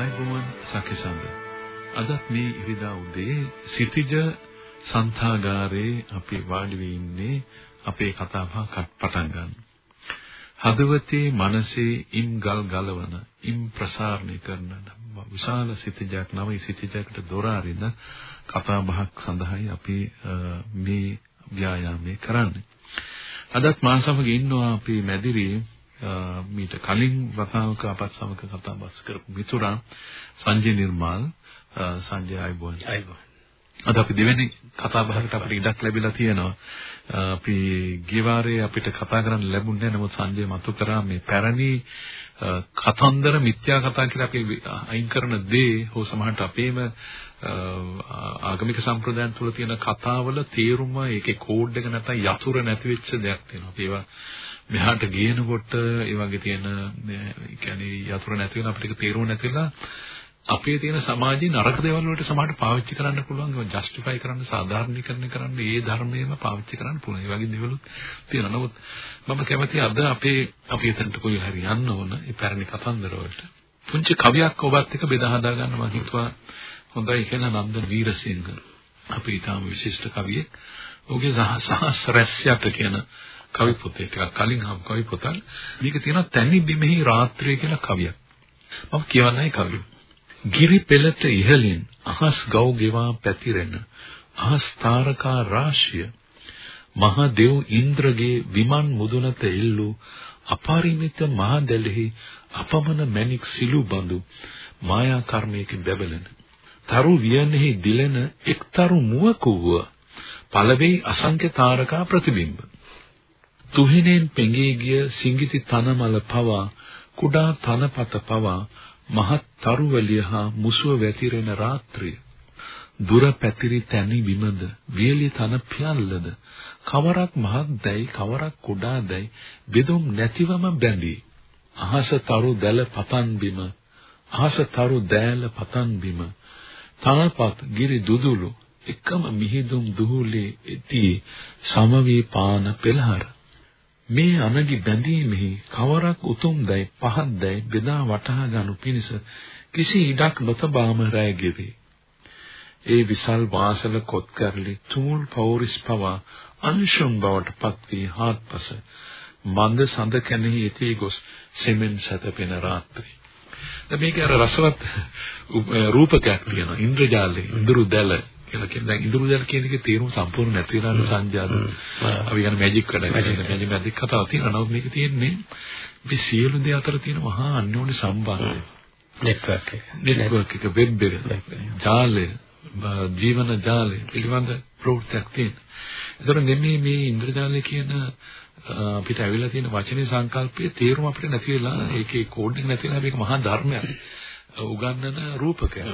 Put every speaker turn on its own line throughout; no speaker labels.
අයිබෝවන් සකිසඳ අදත් මේ ඉරිදා උදේ සිටිජ සංථාගාරේ අපි වාඩි වී ඉන්නේ අපේ කතාබහ පටන් ගන්න. හදවතේ මනසේ ඉම් ගල් ගලවන ඉම් ප්‍රසාරණය කරන විශාල සිටිජක් නවයි සිටිජකට දොර අරින කතාබහක් සඳහායි අපි මේ ව්‍යායාමය කරන්නේ. අදත් මා සමග ඉන්නවා අපි මැදිරියේ මීට කලින් වතාවක අපත් සමග කතා බස් කරපු මිතුරා සංජය නිර්මාල් සංජය අයිබෝන්. අද අපි දෙවෙනි කතා බහකට අපිට ඉඩක් ලැබිලා තියෙනවා. අපි ගිය වාරේ අපිට කතා කරන්න ලැබුණේ නැහැ. නමුත් සංජය මතු කරා මේ පැරණි කතන්දර මිත්‍යා කතා කියලා අපි අයින් කරන දේ හෝ සමහරට අපේම ආගමික සම්ප්‍රදායන් තුළ තියෙන කතාවල තේරුම ඒකේ කෝඩ් එක නැත්නම් යතුරු නැති වෙච්ච දෙයක් තියෙනවා. අපි ඒවා මෙහාට ගේනකොට ඒ වගේ තියෙන ඒ කියන්නේ යතුරු නැති වෙන අපිට තේරුම නැතිලා අපේ තියෙන සමාජයේ නරක දේවල් වලට සමහරට පාවිච්චි කරන්න පුළුවන් ඒවා ජස්ටිෆයි කරන්න සාධාරණීකරණය කරන්න ඒ ධර්මයේම පාවිච්චි කරන්න පුළුවන්. ඒ වගේ දේවලුත් තියෙනවා. නමුත් මම කැමති අද අපේ අපි එතනට කොයි හරි යන්න ඕන ඒ පැරණි කතන්දර වලට. පුංචි කවියක් ඔබත් එක්ක බෙදා හදා ගන්න මම හිතුවා හොඳයි කියලා නන්ද වීරසිංහ. අපි ඊටාම විශිෂ්ට කවියෙක්. ඔහුගේ සහස්‍රස්යට කියන කවි පොතේ ටිකක් කලින් හම් කවි පොතක්. මේක තියෙනවා තනි බිමෙහි රාත්‍රිය කියලා කවියක්. මම කියවන්නයි කවිය. ගිරි පෙළට ඉහළින් අහස් ගව් ගෙවා පැතිරෙන අහස් තාරකා රාශිය මහා දෙව් ඉන්ද්‍රගේ විමන් මුදුනට එල්ලු අපරිමිත මහා දැලෙහි අපමණ මණික් සිලු බඳු මායා කර්මයකින් බැබලෙන තරු වියනෙහි දිලෙන එක්තරු මුවකුව පළවෙයි අසංඛ්‍ය තාරකා ප්‍රතිබිම්බ තුහිනෙන් පෙඟී ගිය සිඟිති තනමල පවා කුඩා තනපත පවා මහත් තරුවලිය හා මුසුව වැතිරෙන රාත්‍රිය. දුර පැතිරි තැනි විමද වියලි තන පියල්ලද කවරක් මහත් දැයි කවරක් කුඩා දැයි බෙදුම් නැතිවම බැඳී. අහස තරු දැල පතන් බිම අහස තරු දෑල පතන් බිම. තනපත් ගිරි දුදුළු එකම මිහිදුම් දුහුලේ ඇති සමවී පාන පෙළහර. මේ අනගි බැඳීමෙහි කවරක් උතුම්දයි පහත්දයි බෙදා වටහා ගනු පිණිස කිසි ඉඩක් නොතබාම රැය ගෙවේ. ඒ විසල් වාසල කොත් කරලි තුමුල් පෞරිස් පවා අංශුම් බවට පත් වී හාත්පස මන්ද සඳ කැනෙහි ඉතී ගොස් සෙමෙන් සැතපෙන රාත්‍රී. දැන් මේක අර රසවත් රූපකයක් තියෙනවා ඉන්ද්‍රජාලේ ඉඳුරු දැල කියලා කියන දැන් ඉඳුරුදල් කියන එකේ තේරුම සම්පූර්ණ නැති වෙනවා සංජාත. අපි කියන මැජික් වැඩ. මැජික් මැජික් කතාව තියෙනවා. නමුත් මේක තියෙන්නේ මේ සියලු දේ අතර තියෙන මහා අන්‍යෝන්‍ය සම්බන්ධය.
නෙට්වර්ක් එක.
නෙට්වර්ක් එක වෙබ් එක. ජාලය ජීවන ජාලය පිළිබඳ ප්‍රවෘත්තියක් තියෙනවා. ඒතර මෙන්න මේ ඉන්ද්‍රජාලය කියන අපිට ඇවිල්ලා තියෙන වචනේ සංකල්පයේ තේරුම අපිට නැති වෙලා ඒකේ කෝඩ් එක නැති වෙලා මේක මහා ධර්මයක්. උගන්වන රූපකයක්.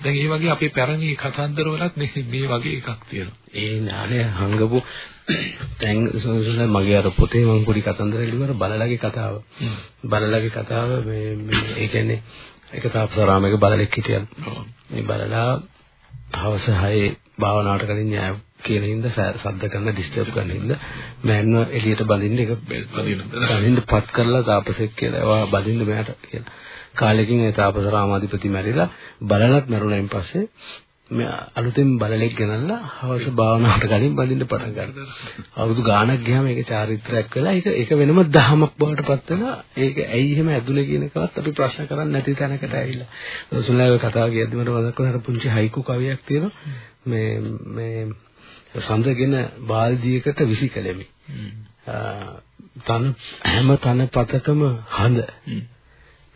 දැන් ඒ වගේ අපේ පැරණි කතන්දර වලත් මේ මේ වගේ එකක් තියෙනවා.
ඒ ඥානය හංගපු දැන් සෝසල මගේ අර පොතේ මම පොඩි කතන්දර ලියුවා බලලගේ කතාව. බලලගේ කතාව මේ මේ ඒ කියන්නේ එක තාපසරාමයක බලලෙක් හිටියා. මේ බලලා හවස 6 භාවනාවට කලින් න්යාය කියන හින්දා සද්ද කරන ඩිස්ටර්බ් කරන හින්දා මෑන්ව එළියට බඳින්න එක බඳින්න පත් කරලා තාපසෙක් කියලා ඒවා බඳින්න මෙයාට කියලා. කාලෙකින් ඒ තාපස රාමාධිපති මැරිලා බලලත් මරුණයින් පස්සේ මේ අලුතෙන් බලලෙක් ගෙනල්ලා හවස භාවනාවට කලින් බඳින්න පටන් ගන්නවා. අවුරුදු ගාණක් ගියාම ඒක චාරිත්‍රාක් වෙලා ඒක ඒක වෙනම දහමක් බවට පත් වෙනවා. ඒක ඇයි එහෙම ඇදුනේ කියන එකවත් අපි ප්‍රශ්න කරන්නේ නැති තැනකට ඇවිල්ලා. සුන්ලාගේ කතාව කියද්දි මට මතක් වුණා පුංචි හයිකු කවියක් තියෙනවා. මේ මේ සඳගෙන බාල්දියකට විසි කළෙමි. තන හැම තන පතකම හඳ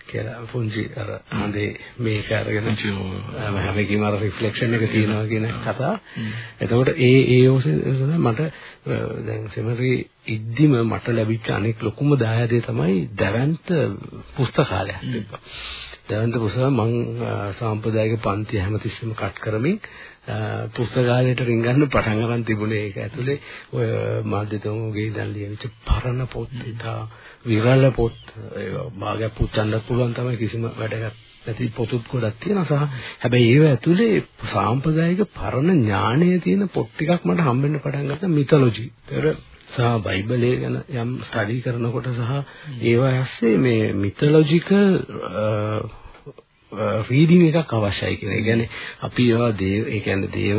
කියලා පුංචි අර හඳේ මේක අරගෙන හැම එකකින්ම අර රිෆ්ලෙක්ෂන් එක තියෙනවා කියන කතාව. එතකොට ඒ ඒ ඔසේ මට දැන් සෙමරි ඉද්දිම මට ලැබිච්ච අනෙක් ලොකුම දායාදේ තමයි දැවැන්ත පුස්තකාලයක් තිබ්බා. දැවැන්ත පුස්තක මම සාම්ප්‍රදායික පන්ති හැමතිස්සෙම කට් කරමින් පුස්තකාලයට රින්ගන්න පටන් ගන්න තිබුණේ ඒක ඇතුලේ. ඔය මාධ්‍යතෝමගේ ඉඳන් ලියවිච්ච පරණ පොත් ඉතා විරල පොත්. ඒවා භාගයක් පුච්චන්න පුළුවන් තමයි කිසිම වැඩක් නැති පොතුත් ගොඩක් තියෙනවා සහ හැබැයි ඒව ඇතුලේ සාම්ප්‍රදායික පරණ ඥානය තියෙන පොත් ටිකක් මට හම්බෙන්න පටන් ගත්තා. මිතොලොජි. ඒතර සහ බයිබලය ගැන යම් ස්ටඩි කරනකොට සහ ඒවා ඇස්සේ මේ මිතොලොජිකල් රීඩින් එකක් අවශ්‍යයි කියන. ඒ කියන්නේ අපි ඒවා දේව ඒ කියන්නේ දේව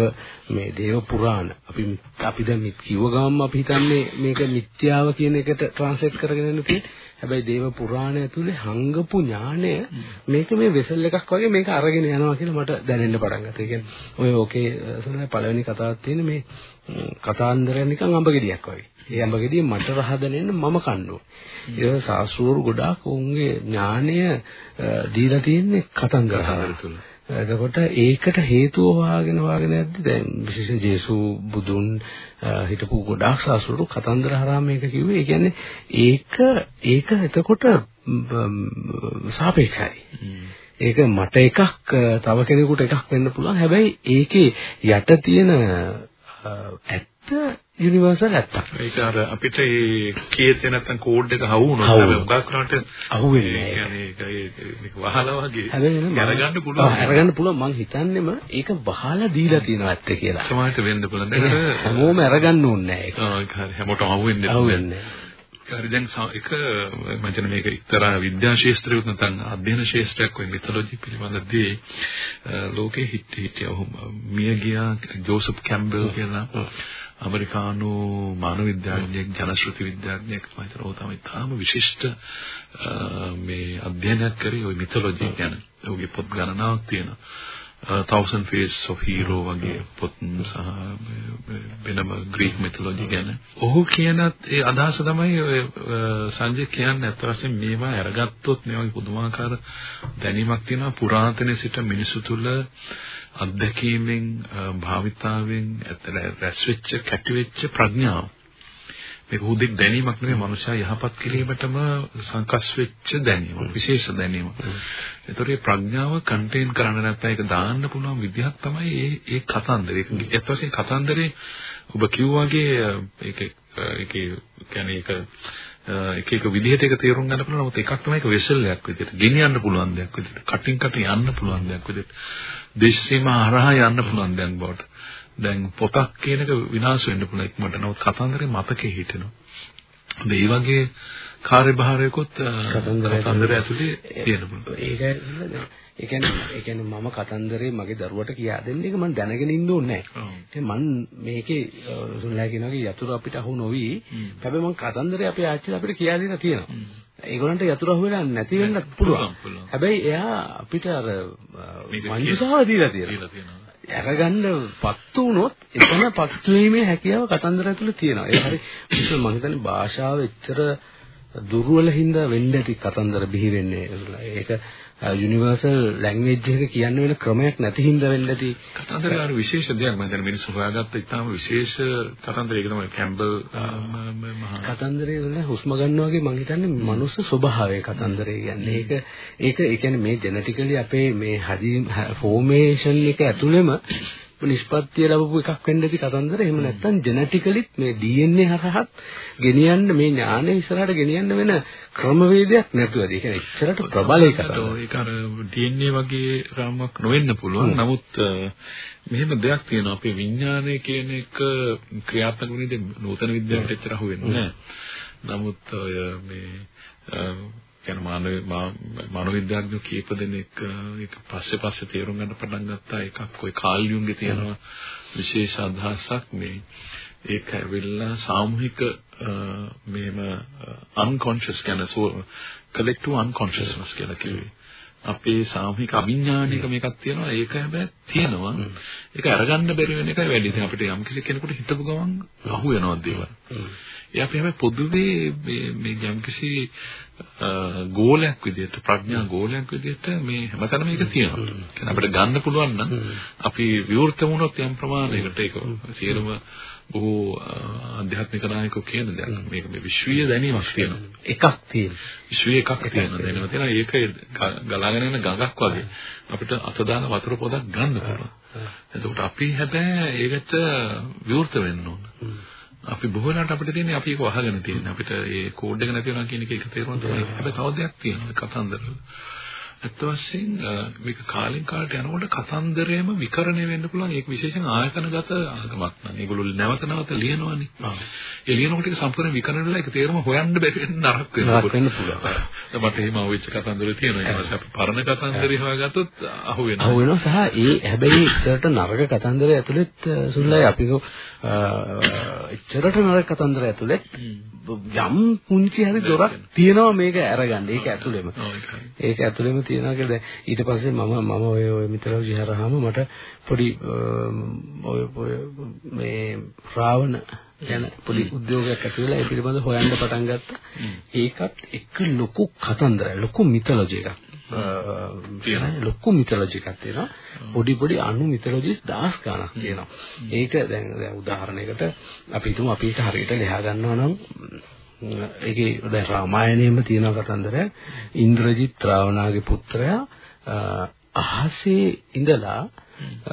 මේ දේව පුරාණ අපි අපි දැන් කිව්ව ගමන් අපි හිතන්නේ මේක මිත්‍යාව කියන එකට ට්‍රාන්ස්ලේට් කරගෙන යන්න තියෙන්නේ. හැබැයි දේව පුරාණ ඇතුලේ හංගපු ඥාණය මේක මේ වෙසල් එකක් වගේ මේක අරගෙන යනවා කියලා මට දැනෙන්න පටන් ගත්තා. ඒ කියන්නේ ඔය ඕකේ සරල පළවෙනි කතාවක් තියෙන මේ කතාන්දරය නිකන් අඹ ගෙඩියක් වගේ. ඒ අඹ ගෙඩිය මට රහදනෙන්න මම කන්නවා. ඒ ශාස්ත්‍රවරු ගොඩාක් උන්ගේ ඥාණය දීලා තියෙන්නේ කතන්දර තුළ. එතකොට ඒකට හේතුව හොයාගෙන හොයාගෙන යද්දි දැන් විශේෂයෙන් ජේසු බුදුන් හිටපු ගොඩාක් ශාස්ත්‍රවරු කතන්දර හරහා මේක කිව්වේ. ඒ කියන්නේ ඒක ඒක එතකොට සාපේක්ෂයි. ඒක මට එකක් තව කෙනෙකුට එකක් වෙන්න පුළුවන්. හැබැයි ඒකේ යට තියෙන ඇත්ත යුනිවර්සල් ඇත්තක්.
ඒක අර අපිට ඒ කීයේ නැත්තම් කෝඩ් එක හවු වුණොත් අපි උගක් කරනට
අහු වෙන්නේ.
ඒ කියන්නේ ඒක වහලා වගේ
අරගන්න පුළුවන්. අරගන්න පුළුවන් මං හිතන්නේම ඒක වහලා දීලා තියෙනවා ඇත්ත කියලා.
සමහරට වෙන්න පුළුවන්. ඒකට
හැමෝම අරගන්න ඕනේ නැහැ ඒක.
ආ හැමෝටම අහු වෙන්නේ
නැහැ. අහු වෙන්නේ
හරි දැන් එක මම හිතන්නේ මේක එක්තරා විද්‍යා ශාස්ත්‍රයක් නැත්නම් අධ්‍යයන ශාස්ත්‍රයක් වෙයි මිතොලොජි පිළිබඳදී ලෝකේ හිට හිටියා මිය ගියා ජෝසප් කැම්බල් කියලා ඇමරිකානු මානව විද්‍යාඥයෙක් ජනශ්‍රුති විද්‍යාඥයෙක් මම හිතනවා තමයි තාම විශිෂ්ට මේ අධ්‍යයනයක් කරේ ওই මිතොලොජි ගැන. ඔහුගේ පොත් ගණනාවක් තියෙනවා. thousand face of hero වගේ පොත් සහ වෙනම ග්‍රීක මිතොලොජි ගැන. ඔහු කියනත් ඒ අදහස තමයි ඔය සංජය කියන්නේ අත් වශයෙන් මේවා අරගත්තොත් මේ වගේ පුදුමාකාර දැනීමක් තියෙනවා පුරාතනයේ සිට මිනිසු තුළ අත්දැකීමෙන් භාවිතාවෙන් රැස් වෙච්ච කැටි වෙච්ච ප්‍රඥාව මේක හුදෙක් දැනීමක් නෙවෙයි මනුෂ්‍යයා යහපත් කිරීමටම සංකස් වෙච්ච දැනීම විශේෂ දැනීම. ඒතර මේ ප්‍රඥාව කන්ටේන් කරන්න නැත්නම් ඒක දාන්න පුළුවන් විදිහක් තමයි මේ ඒ කතන්දරේ. ඒත් වශයෙන් කතන්දරේ ඔබ කිව්වාගේ ඒක ඒකේ කියන්නේ ඒක එක එක විදිහට ඒක තේරුම් ගන්න පුළුවන්. නමුත් එකක් තමයි ඒක වෙසල්යක් විදිහට ගෙනියන්න පුළුවන් දෙයක් විදිහට. කටින් කට යන්න පුළුවන් දෙයක් විදිහට. දේශ සීමා හරහා යන්න පුළුවන් දෙයක් බවට. දැන් පොතක් කියන එක විනාශ වෙන්න පුළුවන් ඉක්මනට. නමුත් කතන්දරේ මතකේ හිටිනවා. ඒ වගේ කාර්යභාරයකොත් කතන්දරය ඇතුලේ තියෙන පුළුවන්.
ඒකයි ඒ කියන්නේ ඒ කියන්නේ මම කතන්දරේ මගේ දරුවට කියා දෙන්න එක මම දැනගෙන ඉන්න ඕනේ නැහැ. මම මේකේ සුන්ලා කියනවා යතුරු අපිට අහු නොවි. හැබැයි මම කතන්දරේ අපේ ආච්චිලා අපිට කියා දීලා තියෙනවා. ඒගොල්ලන්ට යතුරු අහු වෙලා නැති වෙන්න පුළුවන්. හැබැයි එයා අපිට අර මංජුසාව දීලා තියෙනවා. අරගන්න පත්තු වුණොත් එතන පත්තු වීමේ හැකියාව කතන්දර ඇතුළේ තියෙනවා. ඒ හරි මම හිතන්නේ භාෂාව එච්චර දුර්වල හින්දා වෙන්න ඇති කතන්දර බිහි වෙන්නේ. ඒක යුනිවර්සල් ලැන්ග්වේජ් එක කියන්න වෙන ක්‍රමයක් නැති හින්දා වෙන්න ඇති.
කතන්දර ගන්න විශේෂ දෙයක් මම හිතන්නේ මිනිස්සු හොයාගත්ත ඉතාම විශේෂ කතන්දර ඒක තමයි කැම්බල්
මහා කතන්දරේ වල හුස්ම ගන්නවා වගේ මම හිතන්නේ මනුස්ස ස්වභාවය කතන්දරේ කියන්නේ. ඒක ඒක ඒ කියන්නේ මේ ජෙනටිකලි අපේ මේ හදි ෆෝමේෂන් එක ඇතුළෙම නිෂ්පත්තිය ලැබපු එකක් වෙන්න ඇති කතන්දර. එහෙම නැත්නම් ජෙනටිකලිත් මේ DNA හරහත් ගෙනියන්න මේ ඥානය ඉස්සරහට ගෙනියන්න වෙන ක්‍රමවේදයක් නැතුවද? ඒ කියන්නේ එච්චරට ප්‍රබල එකක්.
ඒක අර DNA වගේ රාමුවක් නොවෙන්න පුළුවන්. නමුත් මෙහෙම දෙයක් තියෙනවා. අපේ විඥානය කියන එක ක්‍රියාත්මක වෙන්නේ නූතන විද්‍යාවට එච්චර අහු වෙන්නේ නැහැ. නමුත් ඔය මේ කියන මානව මනෝවිද්‍යාඥයෝ කීප දෙනෙක් ඒක පස්සේ පස්සේ තේරුම් ගන්න පටන් ගත්තා. එකක් ඔය කාල් යුන්ගේ තියෙනවා? විශේෂ අදහසක් මේ. ඒක ඇවිල්ලා සාමූහික මේම unconscious කියන collective unconsciousness කියලා කිව්වේ. අපේ සාමූහික අවිඥානික මේකක් තියෙනවා. ඒක හැබැයි තියෙනවා. ඒක අරගන්න බැරි වෙන එකයි වැඩි. ඉතින් අපිට යම් කිසි කෙනෙකුට හිතපු ගමන් අහු වෙනවා දේවල්. ඒ අපි හැබැයි පොදුවේ මේ මේ යම්කිසි ගෝලයක් විදිහට ප්‍රඥා ගෝලයක් විදිහට මේ හැමතැනම මේක තියෙනවා. කියන්නේ අපිට ගන්න පුළුවන් නම් අපි විවෘත වුණොත් යම් ප්‍රමාණයකට ඒක සියලුම බොහෝ ආධ්‍යාත්මික නායකයෝ කියන දෙයක්. මේක මේ විශ්වීය දැනීමක් තියෙනවා.
එකක් තියෙනවා.
විශ්වීය එකක් තියෙනවා. දැනීම තියෙනවා. ඒක ගලාගෙන යන ගඟක් වගේ අපිට අත දාන වතුර පොදක් ගන්න පුළුවන්. එතකොට අපි හැබැයි ඒකට විවෘත වෙන්න ඕන. අපි බොහෝ වෙලාවට අපිට තියෙන්නේ අපි ඒක වහගෙන තියෙන්නේ. අපිට ඒ කෝඩ් එක නැති වෙනවා කියන එක ඒක තේරුම් තමයි. හැබැයි තව දෙයක් තියෙනවා කතන්දරවල. ඇත්ත වශයෙන් මේක කාලෙන් කාලට යනකොට කතන්දරයම විකරණය වෙන්න පුළුවන් ඒක විශේෂයෙන් ආයතනගත ආගමක් නම් ඒගොල්ලෝ නැවත නැවත ලියනවානේ. ඒ ලියනකොට ඒක සම්පූර්ණ විකරණය වෙලා ඒක තේරුම හොයන්න බැරි වෙන නරක වෙනවා.
වෙන්න පුළුවන්.
මට එහෙම අහුවෙච්ච කතන්දර තියෙනවා. ඊට පස්සේ අපි පරණ කතන්දරය හොයාගත්තොත් අහු වෙනවා.
අහු වෙනවා සහ ඒ හැබැයි ඉතරට නරක කතන්දර ඇතුළෙත් සුල්ලයි අපි ඉතරට නරක කතන්දර ඇතුළෙත් යම් පුංචි හරි දොරක් තියෙනවා මේක අරගන්න. ඒක ඇතුළෙම. ඒක ඇතුළෙම තියෙනවා කියලා ඊට පස්සේ මම මම ඔය ඔය මිතරව විහාරහම මට පොඩි ඔය ඔය මේ රාවණ යන පොඩි උද්‍යෝගයක් ඇති වෙලා ඒ පිළිබඳව හොයන්න පටන් ගත්තා. ඒකත් එක ලොකු කතන්දරයක් ලොකු මිතොලොජි එකක්. තියෙනවා ලොකු මිතොලොජි එකක් තියෙනවා. පොඩි පොඩි අණු මිතොලොජිස් දහස් ගණක් තියෙනවා. ඒක දැන් දැන් උදාහරණයකට අපි හිතමු අපි ඒක හරියට ලියා ගන්නවා නම් ඒකේ දැන් රාමායනයේම තියෙන කතන්දරයක් ඉන්ද්‍රජිත් රාවණාගේ පුත්‍රයා අහසේ ඉඳලා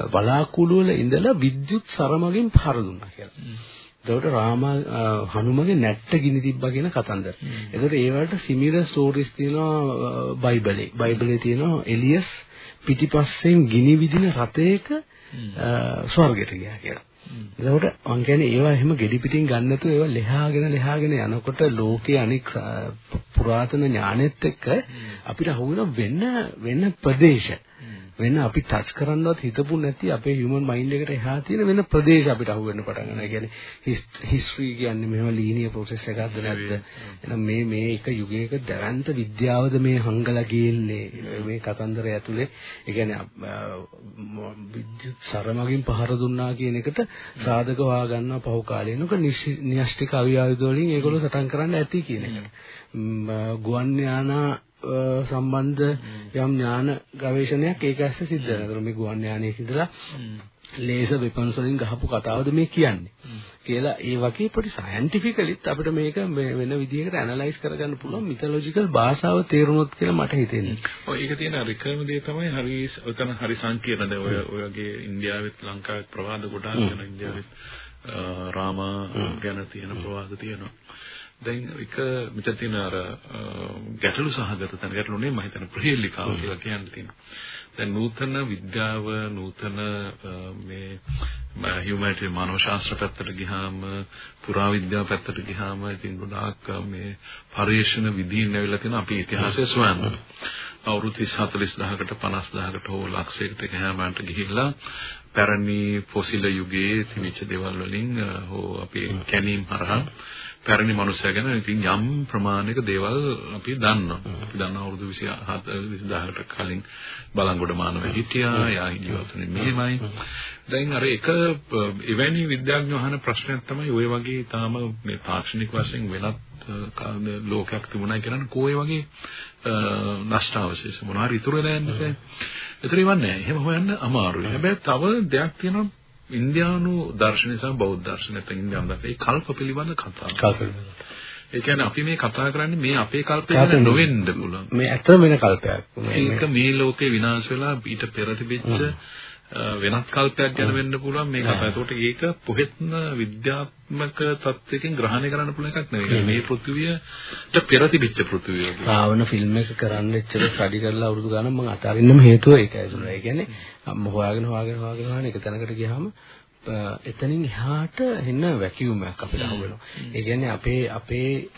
බලාකුළු වල ඉඳලා විද්‍යුත් සරමගෙන් පහර දුන්නා කියලා. එතකොට රාමා හනුමගේ නැට්ට ගිනි තිබ්බා කියන කතන්දර. එතකොට ඒ වලට සිමිලර් ස්ටෝරිස් තියෙනවා බයිබලේ. බයිබලේ තියෙනවා එලියස් පිටිපස්සෙන් ගිනි විදින රථයක ස්වර්ගයට ගියා කියලා. එතකොට මං කියන්නේ ඒවා එහෙම gedi පිටින් ගන්න නැතුව ඒවා ලෙහාගෙන ලෙහාගෙන යනකොට ලෝකයේ අනික් පුරාතන ඥානෙත් එක්ක අපිට අහුවෙන වෙන වෙන ප්‍රදේශ වෙන අපි ටච් කරන්නවත් හිතපු නැති අපේ හියුමන් මයින්ඩ් එකට එහා තියෙන වෙන ප්‍රදේශ අපිට අහු වෙන්න පටන් ගන්නවා. ඒ කියන්නේ හිස්ටරි කියන්නේ මෙහෙම ලීනියර් ප්‍රොසෙස් එකක්ද නැද්ද? එහෙනම් මේ මේ එක යුගයක දැවැන්ත විද්‍යාවද මේ හංගලා ගේන්නේ මේ කතන්දරය ඇතුලේ. ඒ කියන්නේ විද්‍යුත් සරමගින් පහර දුන්නා කියන එකට සාධක වා ගන්නවා පහු කාලේනක න්‍යෂ්ටික අවියායුධ වලින් ඒගොල්ලෝ සටන් කරන්න ඇති කියන එකට. ගුවන් යානා සම්බන්ධ යම් ඥාන ගවේෂණයක් ඒක ඇස්සේ සිද්ධ වෙනවා. මේ ගුවන් යානයේ ඉඳලා ලේසර් වෙපන්ස් වලින් ගහපු කතාවද මේ කියන්නේ. කියලා ඒ වගේ පොඩි සයන්ටිෆිකලිත් අපිට මේක වෙන විදිහකට ඇනලයිස් කරගන්න පුළුවන් මිතොලොජිකල් භාෂාව තේරුනොත් කියලා මට හිතෙන්නේ.
ඔය ඒක තියෙන රිකර්ම දේ තමයි හරි ඔතන හරි සංකීර්ණ දැන් ඔය ඔය වගේ ඉන්දියාවෙත් ලංකාවෙත් ප්‍රවාද ගොඩාක් යන ඉන්දියාවෙත් රාමා ගැන තියෙන ප්‍රවාද තියෙනවා. දැන් එක මෙතන තියෙන අර ගැටලු සහගත තැන ගැටලු නෙමෙයි මම හිතන ප්‍රහේලිකාව කියලා කියන්න තියෙනවා. දැන් නූතන විද්‍යාව නූතන මේ හියුමැනිටි මානව ශාස්ත්‍ර පැත්තට ගියාම පුරා විද්‍යාව පැත්තට ගියාම ඉතින් ගොඩාක් මේ පරිශන විදීන් ඇවිල්ලා තියෙන අපි ඉතිහාසය සොයන්න. අවුරුදු 40000කට 50000කට හෝ ලක්ෂයකට ගහමන්ට ගිහිල්ලා පැරණි ෆොසිල යුගයේ තිබිච්ච දේවල් වලින් හෝ අපේ කැනීම් හරහා පැරණි මනුස්සයා ගැන ඉතින් යම් ප්‍රමාණයක දේවල් අපි දන්නවා. අපි දන්නවා අවුරුදු 27 20000කට කලින් බලංගොඩ මානව හිටියා. යා ජීවතුනේ මෙහෙමයි. දැන් අර එක එවැනි විද්‍යාඥයෝ අහන ප්‍රශ්නයක් තමයි ওই වගේ තාම මේ තාක්ෂණික වශයෙන් වෙනත් ලෝකයක් තිබුණා කියන්නේ කෝේ වගේ නෂ්ටාවශේෂ මොනවා හරි ඉතුරු වෙලා යන්නේ. ඒතර ඉවන්නේ. එහෙම හොයන්න අමාරුයි. හැබැයි තව දෙයක් තියෙනවා ඉන්දියානු දර්ශනය සහ බෞද්ධ දර්ශනය නැත්නම් ඉන්දියානු දර්ශනය කල්ප පිළිබඳ කතා.
කල්ප
ඒ කියන්නේ අපි මේ කතා කරන්නේ මේ අපේ කල්පය ගැන නොවෙන්න පුළුවන්.
මේ ඇත්තම වෙන කල්පයක්.
මේක මේ ලෝකේ විනාශ වෙලා ඊට පෙර තිබිච්ච වෙනත් කල්පයක් ගැන වෙන්න පුළුවන් මේ කතාව. ඒකට ඒක පොහෙත්ම විද්‍යාත්මක තත්ත්වයකින් ග්‍රහණය කරන්න පුළුවන් එකක් නෙවෙයි. මේ පෘථිවියට පෙර තිබිච්ච පෘථිවිය.
රාවණ ෆිල්ම් එක කරන්න එච්චර ස්ටඩි කරලා අවුරුදු ගානක් මම අතාරින්නම හේතුව ඒකයි. ඒ කියන්නේ මම හොයාගෙන හොයාගෙන හොයාගෙන හොයාගෙන එක තැනකට ගියාම එතනින් එහාට එන්න වැකියුම් එකක් අපිට වෙනවා. ඒ කියන්නේ අපේ අපේ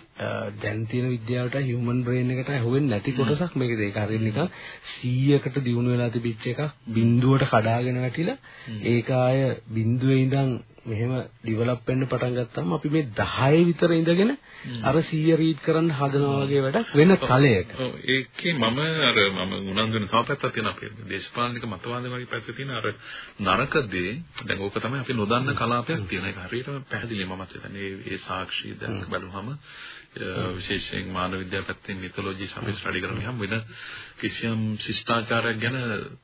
දැන් තියෙන විද්‍යාවට හියුමන් බ්‍රේන් එකට අහුවෙන්නේ නැති කොටසක් මේකද ඒක හරියට නිකන් 100කට දියුණු වෙලා තිබිච්ච එකක් බිඳුවට කඩාගෙන වැටිලා ඒක ආය බිඳුවේ ඉඳන් මෙහෙම ඩිවලොප් වෙන්න පටන් ගත්තාම අපි මේ 10 විතර ඉඳගෙන අර 100 රීඩ් කරන්න හදනවා වගේ වැඩක් වෙන තලයක.
ඔව්. ඒකේ මම අර මම උනන්දු වෙන තව පැත්තක් තියෙනවා. අපේ දේශපාලනික මතවාද වගේ පැත්ත තියෙන අර නරක දේ. දැන් ඕක තමයි අපි නොදන්න කලාපයක් තියෙන එක. හරියටම පැහැදිලි මමත් හිතන්නේ. ඒ සාක්ෂි දැන් බලුවම විශේෂයෙන් මානව විද්‍යාව පැත්තෙන් මිතොලොජි අපි ස්ටඩි කරනවාම වෙන කිසියම් ශිෂ්ටාචාරයක් ගැන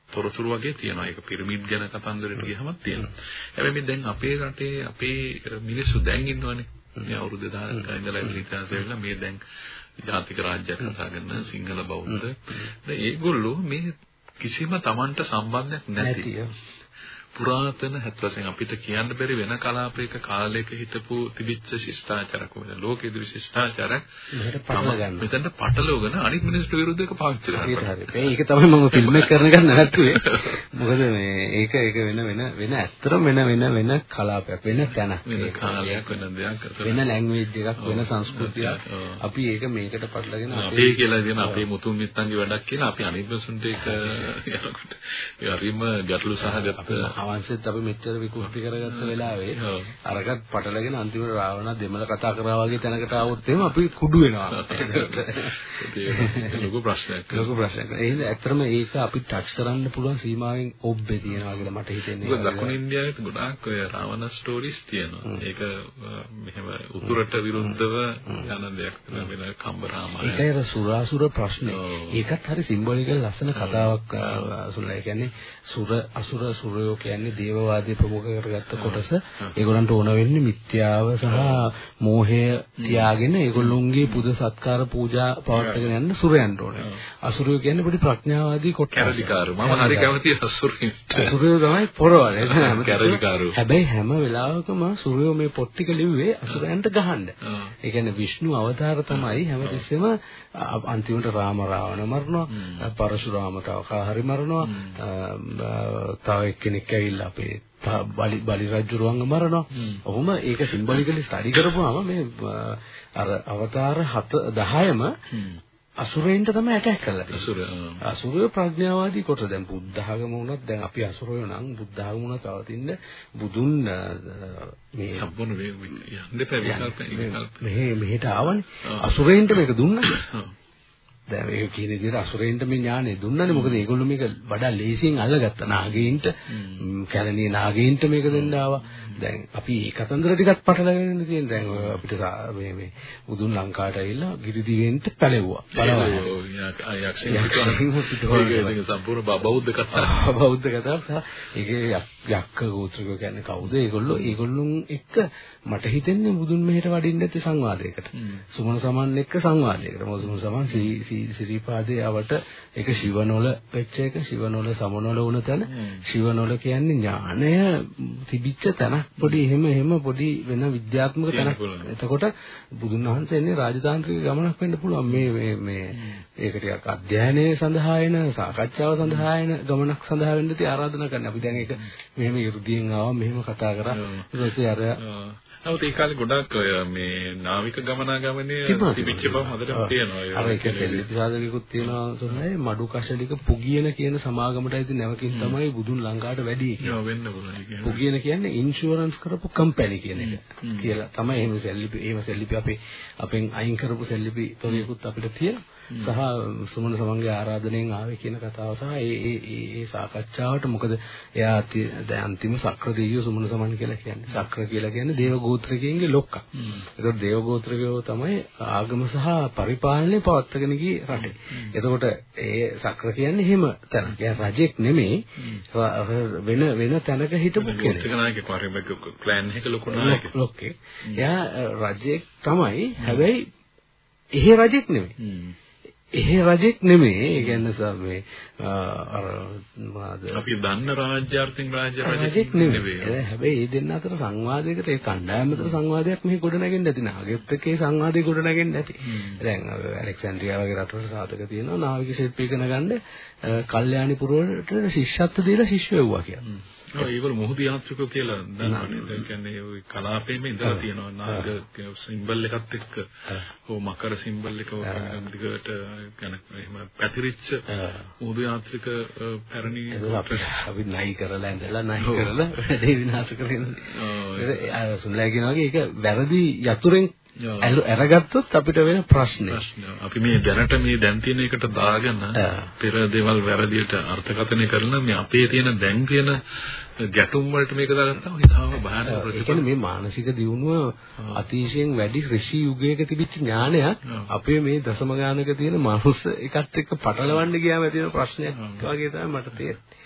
තොරතුරු වගේ තියෙනවා. ඒක පිරමීඩ් ගැන කතන්දරට ගියහම තියෙනවා. හැබැයි දැන් අපේ රටේ අපේ මිනිස්සු දැන් ඉන්නවනේ. මේ අවුරුදු 1000ක ඉඳලා ඉතිහාසය වෙලා මේ දැන් ජාතික රාජ්‍යයක් කතා කරන සිංහල බෞද්ධ. ඒගොල්ලෝ මේ කිසිම Tamanට සම්බන්ධයක් නැති පුරාතන හැත්වසෙන් අපිට කියන්න බැරි වෙන කලාපයක කාලයක හිටපු තිබිච්ච ශිෂ්ටාචාරක වෙන ලෝකයේ දිවි ශිෂ්ටාචාරයක් මෙතනට පටලවගෙන අනිත් මිනිස්සුන්ට විරුද්ධව ඒක පාවිච්චි කරනවා.
ඒක තමයි මම ෆිල්ම් එක කරන ගන්න නැත්තුවේ. මොකද මේ ඒක ඒක වෙන වෙන වෙන ඇත්තටම වෙන වෙන වෙන කලාපයක් වෙන තැනක්.
වෙන කාලයක් වෙන දෙයක්.
වෙන ලැන්ග්වේජ් එකක් වෙන සංස්කෘතියක්. අපි ඒක මේකට පටලගෙන
අපේ කියලා කියන අපේ මුතුන් මිත්තන්ගේ වැඩක් කියලා අපි අනිත් මිනිස්සුන්ට ඒක යනකොට ඒ හරිම ගැටලු සහගත
අවංශෙත් අපි මෙච්චර විකෘති කරගත්ත වෙලාවේ අරකට පටලගෙන අන්තිමට රාවණ දෙමළ කතා කරා වගේ තැනකට ආවොත් එහෙම අපි කුඩු වෙනවා.
ලොකු ප්‍රශ්නයක්.
ලොකු ප්‍රශ්නයක්. ඒ හින්දා ඇත්තටම ඒක අපි ටච් කරන්න පුළුවන් සීමාවෙන් ඔබ්බේ තියෙනවා කියලා මට හිතෙන්නේ.
ඒක දකුණු ඉන්දියාවේ ගොඩාක් ඔය රාවණ ස්ටෝරිස් තියෙනවා. ඒක මෙහෙම උතුරට විරුද්ධව යන දෙයක් වෙන කම්බරාමායන.
ඒකයි අර සුරාසුර ප්‍රශ්නේ. ඒකත් හරි සිම්බොලිකල් ලස්සන කතාවක් අසුලා. ඒ කියන්නේ සුර අසුර සුරයෝ කියන්නේ දේවවාදී ප්‍රමුඛ කරගත්ත කොටස ඒගොල්ලන්ට ඕන වෙන්නේ මිත්‍යාව සහ මෝහය තියාගෙන ඒගොල්ලොන්ගේ පුද සත්කාර පූජා පවත්වාගෙන යන්න සුරයන්ට ඕනේ. අසුරයෝ කියන්නේ පොඩි ප්‍රඥාවාදී කොටස.
කැරලිකාරු. මම හරි කැමතියි අසුරයන්ට.
අසුරයෝ තමයි පොරවන්නේ.
කැරලිකාරු.
හැබැයි හැම වෙලාවකම සුරයෝ මේ පොත් ටික ලිව්වේ අසුරයන්ට ගහන්න. ඒ කියන්නේ විෂ්ණු අවතාර තමයි හැමතිස්සෙම අන්තිමට රාම රාවණ මරනවා. පරශුරාම තව කාහරි මරනවා. තව එක්කෙනෙක් ඇවිල්ලා අපේ බලි බලි රජුරුවන්ව මරනවා. ඔහොම ඒක සිම්බොලිකලි ස්ටඩි කරපුවාම මේ අර අවතාර 7 10ම අසුරයන්ට තමයි ඇටැක් කරලා තියෙන්නේ.
අසුර.
අසුරය ප්‍රඥාවාදී කොට දැන් බුද්ධ ආගම වුණත් දැන් අපි අසුරයෝ නම් බුද්ධ ආගම වුණත් අවතින්න බුදුන්
මේ සම්පූර්ණ යන්න එපා විකල්ප
මෙහෙ මෙහෙට ආවනේ. අසුරයන්ට මේක දුන්නා. දැන් ඒ කියන විදිහට අසුරෙන්ට මේ ඥානෙ දුන්නනේ. මොකද ඒගොල්ලෝ මේක වඩා ලේසියෙන් අල්ලගත්තා නාගයින්ට කැලණිය නාගයින්ට මේක දෙන්න ආවා. දැන් අපි ඒ කතන්දර ටිකක් පටලගෙන තියෙන. දැන් අපිට මේ මේ උදුන් ලංකාවට ඇවිල්ලා ගිරිදිවෙන්ට පැලෙව්වා.
බලවා යක්ෂයන් සම්පූර්ණ බෞද්ධ කතාවක්.
බෞද්ධ කතාවක් සහ ඒකේ යක්ක ගෝත්‍රිකෝ කියන්නේ කවුද? ඒගොල්ලෝ ඒගොල්ලොන් එක්ක මට හිතෙන්නේ බුදුන් මෙහෙට වඩින්න නැති සංවාදයකට. සුමන සමන් එක්ක සංවාදයකට. මොකද සුමන සමන් සිරිපාදේ ආවට ඒක ශිවනොල වෙච්ච එක ශිවනොල සමනොල වුණ තැන. ශිවනොල කියන්නේ ඥානය තිබිච්ච තැනක්. පොඩි එහෙම එහෙම පොඩි වෙන විද්‍යාත්මක තැනක්. එතකොට බුදුන් වහන්සේ එන්නේ රාජතාන්ත්‍රික ගමනක් වෙන්න පුළුවන්. මේ මේ මේ ඒක ටිකක් අධ්‍යයනය සඳහා එන සාකච්ඡාව සඳහා එන ගමනක් සඳහා වෙන්න තිය ආරාධනා කරන්න. අපි දැන් ඒක මෙහෙම 이르දීන් ආවා මෙහෙම කතා කරා. ඊට පස්සේ අර
නමුත් ඒ කාලේ ගොඩක් ඔය මේ නාවික ගමනාගමනයේ තිබිච්ච බව හොඳටම තියෙනවා.
අර ඒක සෙල්ලිපි සාධකයකුත් තියෙනවා සොනයි මඩු කෂලික පුගියන කියන සමාගමට ඇති නැවකින් තමයි බුදුන් ලංකාවට වැඩි
කියන්නේ. ඔව් වෙන්න පුළුවන්.
පුගියන කියන්නේ ඉන්ෂුරන්ස් කරපු කම්පැනි කියන එක. කියලා තමයි එහෙම සෙල්ලිපි එහෙම සෙල්ලිපි අපේ අපෙන් අයින් කරපු සෙල්ලිපි තොරයකුත් අපිට තියෙනවා. සහ සුමන සමන්ගේ ආරාධනෙන් ආවේ කියන කතාව සහ ඒ ඒ ඒ සාකච්ඡාවට මොකද එයා දැන් අන්තිම සක්‍ර දෙවියෝ සුමන සමන් කියලා කියන්නේ. සක්‍ර කියලා කියන්නේ දේව ගෝත්‍රිකයන්ගේ ලොක්කා. ඒකට දේව ගෝත්‍රිකයෝ තමයි ආගම සහ පරිපාලනය පවත්වාගෙන ගියේ රටේ. එතකොට ඒ සක්‍ර කියන්නේ එහෙම තැනක්. එයා රජෙක් නෙමෙයි වෙන වෙන තැනක හිටපු කෙනෙක්.
නායකයෙක් වගේ ක්ලෑන් එක ලොකු නායකයෙක්.
ලොක්කේ. එයා රජෙක් තමයි. හැබැයි එහෙ රජෙක් නෙමෙයි. එහෙ රජෙක් නෙමෙයි. ඒ කියන්නේ මේ අර මොනවාද
අපි දන්න රාජ්‍යාර්ථින් රාජ්‍ය
රජෙක් නෙමෙයි. හැබැයි මේ දෙන්න අතර සංවාදයකට ඒ කණ්ඩායම අතර සංවාදයක් මෙහි ගොඩ නැගෙන්නේ නැති නාගෙත් එක්ක සංවාදේ ගොඩ නැගෙන්නේ නැති. දැන් ඇලෙක්සැන්ඩ්‍රියා වගේ රටවල සාධක තියෙනවා නාවික ශිල්පී ඉගෙන ගන්න කල්යාණි පුරවලට ශිෂ්‍යත්ව දීලා ශිෂ්‍ය වෙව්වා කියලා.
ඔව් ඒවල මුහුදු යාත්‍රිකෝ කියලා දන්නවනේ. ඒ කියන්නේ ওই කලාපේම ඉඳලා තියෙනවා. නාග සිම්බල් එකත් එක්ක. ඕ මකර සිම්බල් එක දිගට යන එහෙම පැතිරිච්ච මුහුදු යාත්‍රික පැරණි
අපි නයි කරලා ඉඳලා නයි කරලා වැඩේ විනාශ කරගෙන. ඔව්. සුන්දරයි කියනවා වගේ ඒක වැරදි යතුරෙන් අරගත්තොත් අපිට වෙන ප්‍රශ්නේ.
අපි මේ දැනට මේ දැන් තියෙන එකට දාගෙන පෙර දේවල් වැරදියට අර්ථකථනය කරලා මේ අපේ තියෙන දැන් තියෙන ගැටුම් වලට මේක දාගත්තාම හිතාම භයානක
ප්‍රතිඵල. මේ මානසික දියුණුව අතිශයින් වැඩි ඍෂි යුගයක තිබිච්ච ඥානයක් අපේ මේ දසම ගානක තියෙන මනුස්ස එකත් එක්ක පටලවන්න ගියාම තියෙන ප්‍රශ්නයක් වගේ තමයි මට තේරෙන්නේ.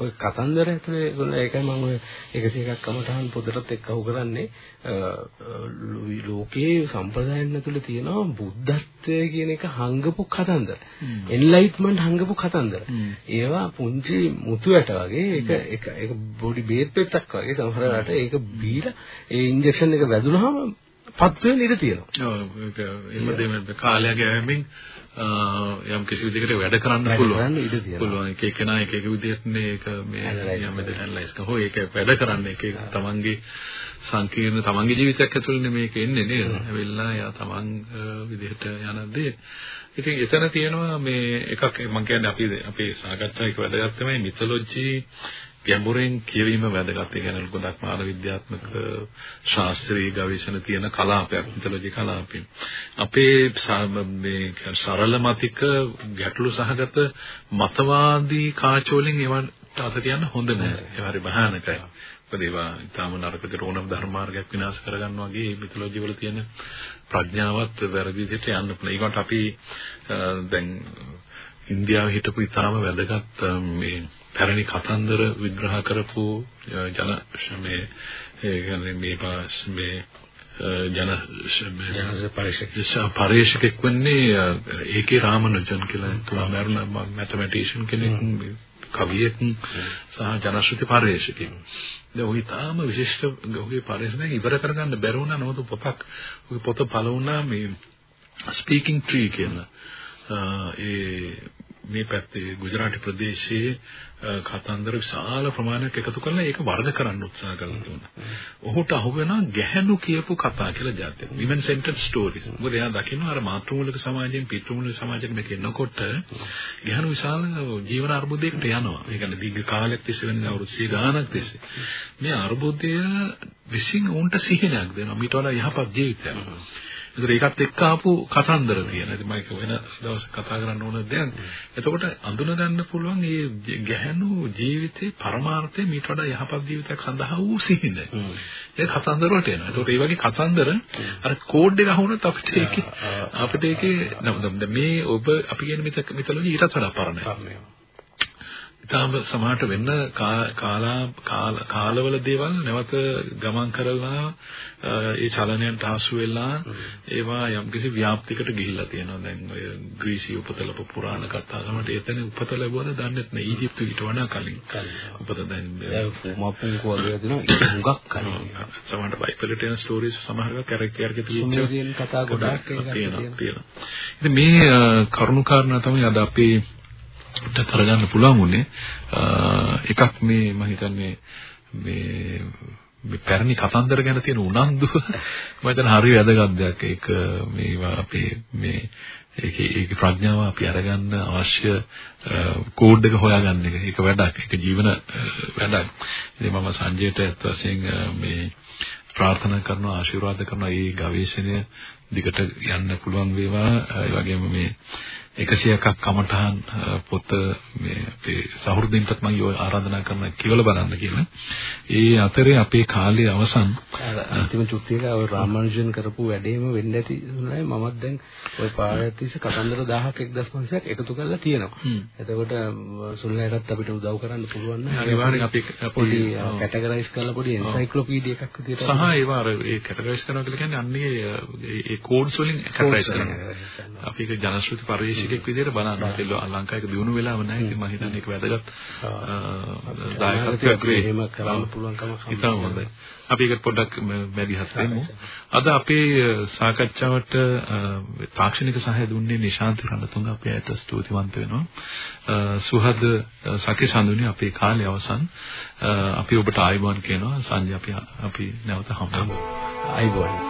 ඔය කතන්දර ඇතුලේ සොල්ල ඒකයි මම ඔය 101ක් කමටහන් පොතටත් එක්කව කරන්නේ ලෝකයේ සම්ප්‍රදායන් ඇතුලේ තියෙනවා බුද්ධත්වය කියන එක හංගපු කතන්දර. එන්ලයිට්මන්ට් හංගපු කතන්දර. ඒවා පුංචි මුතු ඇට වගේ ඒක ඒක ඒක බොඩි බේත් පෙත්තක් වගේ සමහර වෙලාවට ඒක බීලා ඒ ඉන්ජෙක්ෂන් එක වැදුනහම පත් වෙන්න ඉඩ තියෙනවා.
ඔව් ඒක එහෙම දෙන්න කාලයක් යෑමෙන් යම් කිසි විදිහකට වැඩ කරන්න පුළුවන්. පුළුවන්. එක එකනා එක එක විදිහට මේක මේ යම් විදිහට ඇනලයිස් කරලා හොය ඒක වැඩ කරන්න එක තමන්ගේ සංකීර්ණ තමන්ගේ ජීවිතයක් ඇතුළේ මේක එන්නේ නේද? ඇවිල්ලා යා තමන් විදිහට යන දේ. ඉතින් එතන තියෙනවා මේ එකක් මම කියන්නේ අපි අපේ සාකච්ඡාවේ වැදගත් තමයි මිතොලොජි ගැඹුරෙන් කියවීම වැදගත්. ඒ කියන්නේ ගොඩක් මානව විද්‍යාත්මක ශාස්ත්‍රීය ගවේෂණ තියෙන කලාපයක් මිතොලොජි කලාපය. අපේ මේ සරල මතික ගැටලු සහගත මතවාදී කාචෝලෙන් ඒවට අත තියන්න හොඳ නැහැ. ඒ හරි භයානකයි. මොකද ඒවා ඊටාම නරකට ඕනම ධර්මාර්ගයක් විනාශ කරගන්න වගේ මිතොලොජි වල තියෙන ප්‍රඥාවත් වැරදි විදිහට යන්න පුළුවන්. ඒකට අපි දැන් ඉන්දියාවේ හිටපු ඊටාම වැදගත් මේ පැරණි කතන්දර විග්‍රහ කරපු ජන මේ ඒ කියන්නේ මේ පාස් මේ ජන
ජන
පරිශක පරිශකෙක් වෙන්නේ ඒකේ රාමනුජන් කියලා තුමා මරුණ මැතමැටිෂියන් කෙනෙක් කවියෙක් සහ ජනශ්‍රුති පරිශකෙක්. දැන් ඔහි තාම විශිෂ්ට ඔහුගේ පරිශනය ඉවර කරගන්න බැරි වුණා නමුත් පොතක් ඔහි පොත පළ වුණා මේ ස්පීකින් ට්‍රී කියන ඒ මේ පැත්තේ ගුජරාටි ප්‍රදේශයේ කතන්දර විශාල ප්‍රමාණයක් එකතු කරලා ඒක වර්ධ කරන්න උත්සාහ කළා තුනා. ඔහුට අහු වෙනා ගැහැණු කියපු කතා කියලා જાතියක්. women centered stories. මොකද එයා දකිනවා අර මාතෘමූලික සමාජයෙන් පිතෘමූලික සමාජයෙන් මේක එනකොට ගැහැණු විශාල ජීවන අර්බුදයකට යනවා. ඒ කියන්නේ දීර්ඝ කාලයක් තිස්සේ වෙන අවුරුදු 100 ගාණක් තිස්සේ. මේ අර්බුදය විසින් උන්ට සිහිනයක් දෙනවා. මීට වඩා යහපත් ජීවිතයක්. ඒතර ඒකත් එක්ක ආපු කතන්දර තියෙන. ඉතින් මම වෙන දවසක් කතා කරන්න ඕන දෙයක්. එතකොට අඳුන ගන්න පුළුවන් මේ ගැහැණු ජීවිතේ පරමාර්ථය මීට වඩා යහපත් ජීවිතයක් සඳහා වූ සිහින. ඒ කතන්දර වලට එනවා. ඒතකොට මේ වගේ කතන්දර අර කෝඩ් එක අහුනොත් අපිට ඒකේ අපිට ඒකේ මේ ඔබ අපි කියන මෙතන ඊටත් වඩා පරණයි. තාම සමහරට වෙන්න කාලා කාලවල දේවල් නැවත ගමන් කරලා ඒ චලනයන්ට හසු වෙලා ඒවා යම්කිසි ව්‍යාප්තිකට ගිහිල්ලා තියෙනවා. දැන් ඔය ග්‍රීසි උපතලප පුරාණ කතා තමයි එතන උපත ලැබුවද දන්නේ නැහැ ඊජිප්තු ඊට වඩා කලින්. උපත දැන්
මපුන්කෝ වගේ දෙනවා. හුඟක් කලින්.
සමහරට බයිබලෙට යන ස්ටෝරීස් සමහරව කැරක්ටර්
තියෙන කතා ගොඩාක්
තියෙනවා තියෙනවා. ඉතින් මේ කරුණාකාරණා තමයි අද අපේ කරගන්න පුළුවන් උනේ එකක් මේ මම හිතන්නේ මේ මේ පැරණි කතන්දර ගැන තියෙන උනන්දුව මම හිතන හරි වැදගත් දෙයක්. ඒක මේවා අපේ මේ ඒකේ ඒක ප්‍රඥාව අපි අරගන්න අවශ්‍ය කෝඩ් එක හොයාගන්න එක. ඒක වැඩක්. ඒක ජීවන වැඩක්. ඉතින් මම සංජයට අත් වශයෙන් මේ ප්‍රාර්ථනා කරනවා ආශිර්වාද කරනවා. මේ ගවේෂණය දිගට යන්න පුළුවන් වේවා. ඒ වගේම මේ 101ක් කමඨහන් පොත මේ අපේ සහෘදින්ටත් මම යෝ ආරාධනා කරනවා කියවල බලන්න කියලා. ඒ අතරේ අපේ කාලය අවසන්
අන්තිම චුට්ටියක ඔය රාමානුජන් කරපු වැඩේම වෙන්න ඇති නෑ මමත් දැන් ওই පාරයත් තිස්සේ කතන්දර 1000ක් 1500ක් එකතු කරලා තියෙනවා. එතකොට සුල්ලයටත් අපිට උදව් කරන්න පුළුවන්
නේද? අනිවාර්යෙන් අපි
පොඩි කැටගරයිස් කරලා පොඩි එන්සයික්ලෝපීඩියා එකක් විදියට
සහ ඒවා අර ඒ කැටගරයිස් කරනවා කියලා කියන්නේ අන්නේ ඒ කෝඩ්ස් වලින් කැටගරයිස් කරනවා. අපි ඒක ජනශ්‍රුති පරිශ දේශකෙක් විදිහට බලන්න. ඒකල ලංකාවේ දිනු වෙලාව නැහැ. ඉතින් මම හිතන්නේ ඒක වැදගත් දායකත්වයක් වේ.
එහෙම කරන්න පුළුවන්කම
හිතන්න හොඳයි. අපි ඒක පොඩ්ඩක් මැදිහත් වෙමු. අද අපේ සාකච්ඡාවට තාක්ෂණික සහාය දුන්නේ නිශාන්ත රණතුංග අපි ඇයට ස්තුතිවන්ත වෙනවා. සුහද සකිසඳුනි අපේ කාලය අවසන්. අපි ඔබට ආයුබෝවන් කියනවා. සංජය අපි අපි නැවත හම්බෙමු.
ආයුබෝවන්.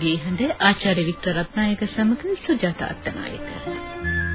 මේ මියුරු ගේහඳ ආචාර්ය වික්ටර් රත්නායක සමග සුජාතා අත්තනායක.